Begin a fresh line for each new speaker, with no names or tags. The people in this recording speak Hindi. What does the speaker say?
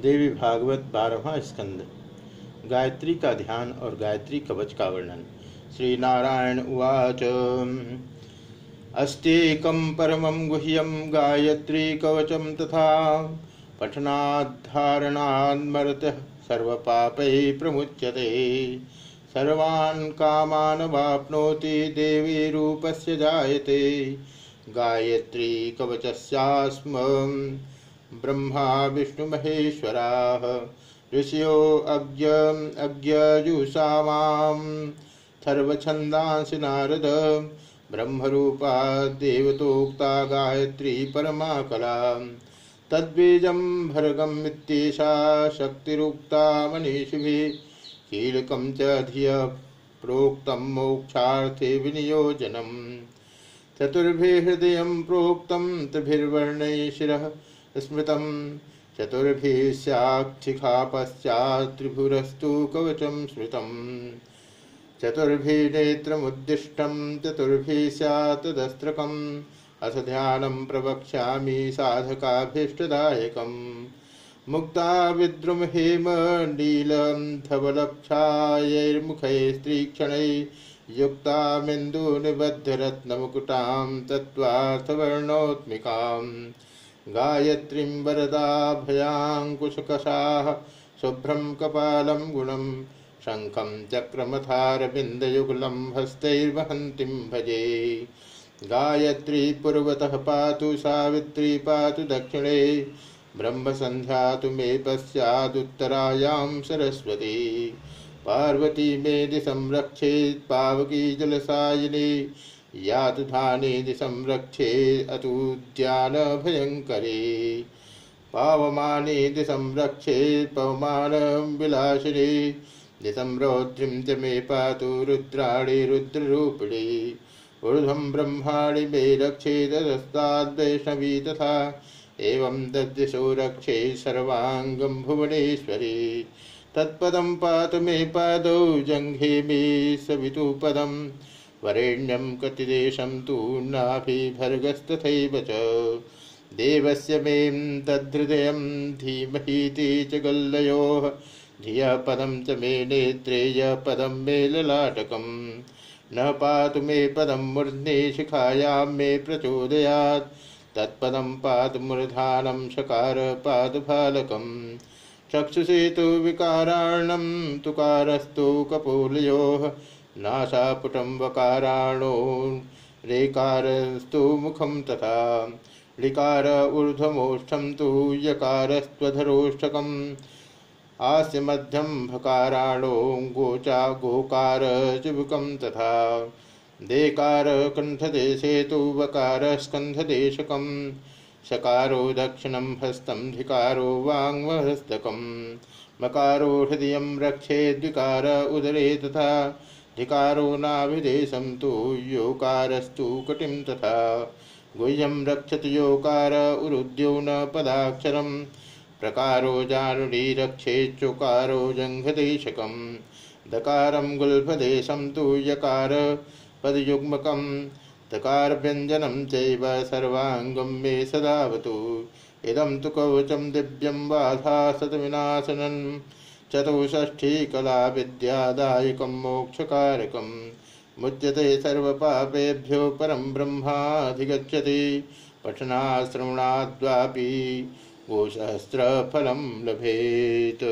देवी भागवत बारहवा स्कंद। गायत्री का ध्यान और गायत्री कवच का वर्णन। श्री नारायण उवाच। अस्तेकं परमं गुह्यं गायत्री कवचम तथा पठनाधारणान्मरतः सर्वपापैः प्रमुच्यते। सर्वान् कामान् वाप्नोति देवी रूपस्य जायते। गायत्री कवचस्यास्म। ब्रह्मा विष्णुमहेश्वरा। ऋषियो अज्ञ अज्ञजुषामां सर्वछन्दांसि नारद, ब्रह्मरूपा देवतोक्ता गायत्री परमा कला तद्बीजं भर्गमित्येषा शक्तिरुक्ता मनीषिभिः। कीलकं च धिय प्रोक्तं मोक्षार्थे विनियोजनम्। चतुर्भिः हृदयं प्रोक्तं त्रिभिर्वर्णैः शिरः। स्मृतं चतुर्भिः स्याक्षिखा पश्चात् त्रिभुरस्तु कवचं स्मृतं चतुर्भिः नेत्रमुद्दिष्टं चतुर्भिः स्यात् तदस्त्रकम् अथ ध्यानं प्रवक्ष्यामि साधकाभीष्टदायकम् मुक्ता विद्रुमहेम नीलं धवलक्षायैर्मुखैः स्त्रीक्षणैः युक्ता मिन्दुनिबद्धरत्नमुकुटां तत्त्वार्थवर्णोत्मिकाम् गायत्रीं वरदाभयाङ्कुशकषाः शुभ्रं कपालं गुणं, शङ्खं चक्रमथारविन्दयुगलं हस्तैर्वहन्तीं भजे। गायत्री पूर्वतः पातु सावित्री पातु दक्षिणे ब्रह्मसन्ध्या तु मे पश्चादुत्तरायां सरस्वती। पार्वती मे दिशं रक्षेत् पावकी जलसायिनी यातुधाने दिशं रक्षे अतुद्यानभयङ्करे पावमाने दिशं रक्षे पवमानं विलासिनी। दिशं रौद्रिं च मे पातु रुद्राणि रुद्ररूपिणी। ऊर्ध्वं ब्रह्माणि मे रक्षे तदस्ताद्वैष्णवी तथा एवं तद्दिशो रक्षे सर्वाङ्गं भुवनेश्वरी। तत्पदं पातु मे पादौ जङ्घे मे सवितुः पदम् वरेण्यं कतिदेशं तु नाभिभर्गस्तथैव च। देवस्य में तद्धृदयं धीमहीति च गल्लयोः। धियः पदं च मे नेत्रे पदं मे ललाटकं। न पातु मे पदं मूर्ध्नि शिखायां मे प्रचोदयात्। तत्पदं पातु मूर्धानं शकार पादुफालकं चक्षुषे तु विकाराणं तुकारस्तु कपोलयोः। नासापुटं वकाराणो रेकारस्तु मुखं तथा ऋकार ऊर्ध्वमोष्ठं तु यकारस्त्वधरोष्ठकम् आस्य मध्यं भकाराणो गोचा गोकार चिबुकं तथा देकार कण्ठदेशे तु वकारस्कन्धदेशकं सकारो दक्षिणं हस्तं धिकारो वाङ्महस्तकं मकारो हृदयं रक्षेद्विकार उदरे तथा धिकारो नाभिदेशं तु योकारस्तु कटिं तथा। गुह्यं रक्षति योकार, उरुद्यो न पदाक्षरं। प्रकारो जानुडी रक्षेच्चुकारो जङ्घदेशकं। दकारं गुल्फदेशं तु यकार, पदयुग्मकं। दकारव्यञ्जनं चैव सर्वाङ्गं मे सदावतु। इदं तु कवचं दिव्यं बाधासतविनाशनन् चतुष्ठी विद्यादायक मोक्षकारक। मुच्यते सर्वपापेभ्यो परं ब्रह्माधिगछति पठनाश्रवणाद्वापि गोसहस्रफलं लभेत्।